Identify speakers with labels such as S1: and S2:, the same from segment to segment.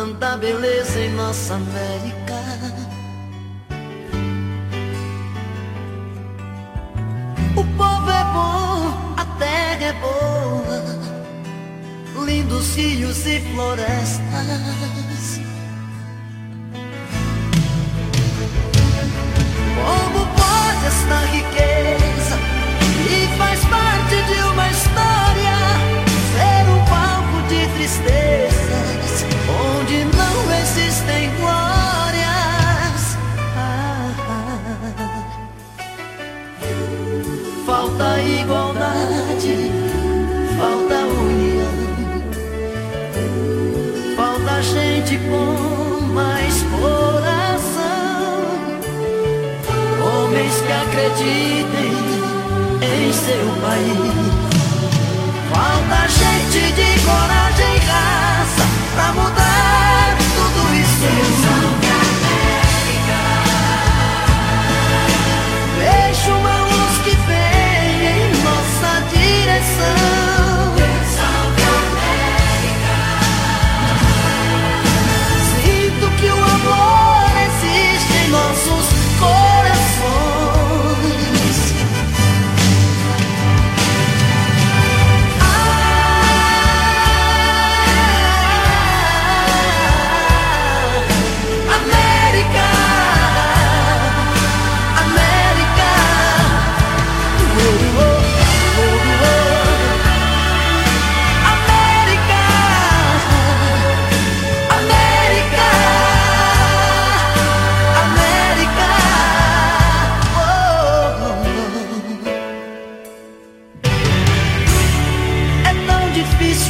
S1: tanta beleza em nossa América. O povo é bom, a terra é boa, lindos rios e florestas. Gente com mais coração. Homens que acreditem em seu país. Falta gente de coragem e raça pra mudar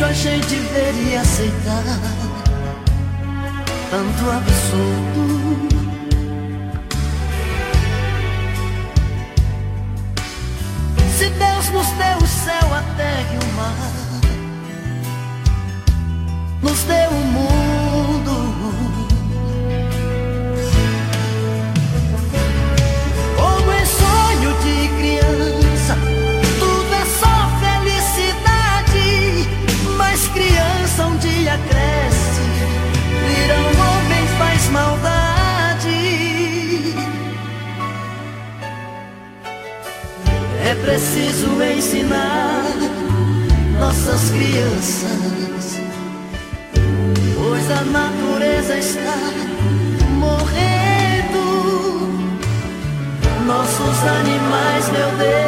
S1: difícil a gente ver e aceitar tanto absurdo. Preciso ensinar nossas crianças, pois a natureza está morrendo. Nossos animais, meu Deus.